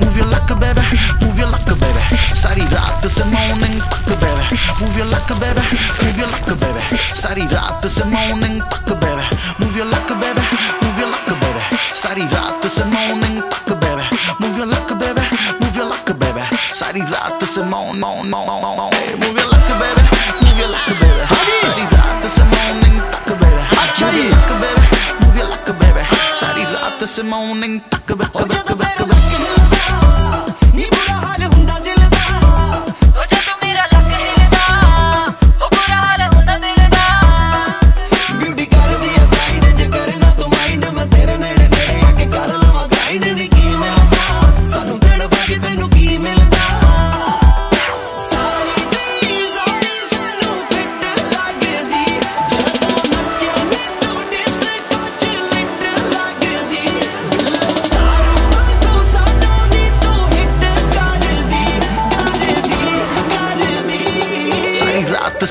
Move your luck, baby. Move your luck, baby. सारी रात से मॉर्निंग तक baby. Move your luck, baby. Move your luck, baby. सारी रात से मॉर्निंग तक baby. Move your luck, baby. Move your luck, baby. सारी रात से मॉर्निंग तक baby. Move your luck, baby. Move your luck, baby. सारी रात से morn morn morn morn Move your luck, baby. Move your luck, baby. सारी रात से मॉर्निंग सारी रात से मॉर्निंग तक back, ਉਹ back,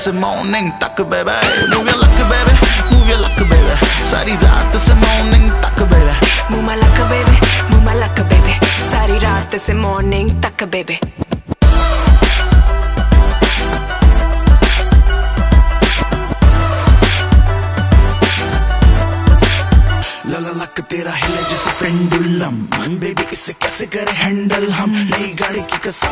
से मॉर्निंग तक बेबे मूव योर लक बेबे मूव योर लक बेबे सारी रात से मॉर्निंग तक बेबे मूव माय लक बेबे मूव माय लक बेबे सारी रात से मॉर्निंग तक बेबे La la la, que tira, जैसे पेंडुलम बेबी इसे कैसे करे? हैंडल हम नई गाड़ी की कसम।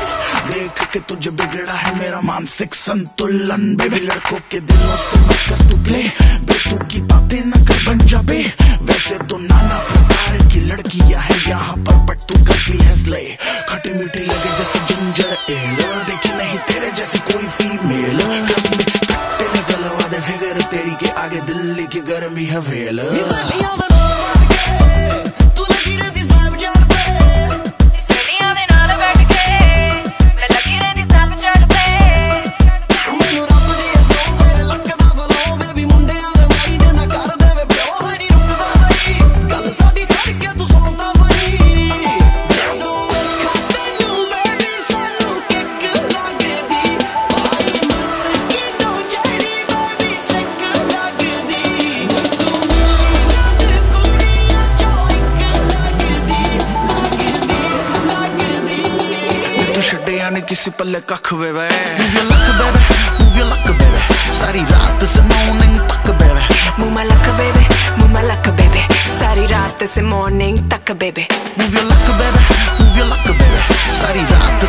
देख के तुझे बिगड़ा है मेरा मानसिक संतुलन। बेबी लड़कों के दिलों से मत कर तू प्ले। बेतू की बातें न कर बन जा बे। वैसे तो नाना प्रकार की लड़कियाँ हैं यहाँ पर बट तू करती है स्ले खटी मीठी लगे जैसे जिंजर एल देखी नहीं तेरे जैसी कोई फीमेल कट्टे गलवा दे, फिगर तेरी के आगे दिल्ली की गर्मी है वेल। किसी पल्ले कख बेबे Move your luck baby Move your luck baby सारी रात से मॉर्निंग तक बेबे Move my luck, baby. Move my luck, baby. सारी रात से morning तक, baby. Move your luck baby Move your luck baby सारी रात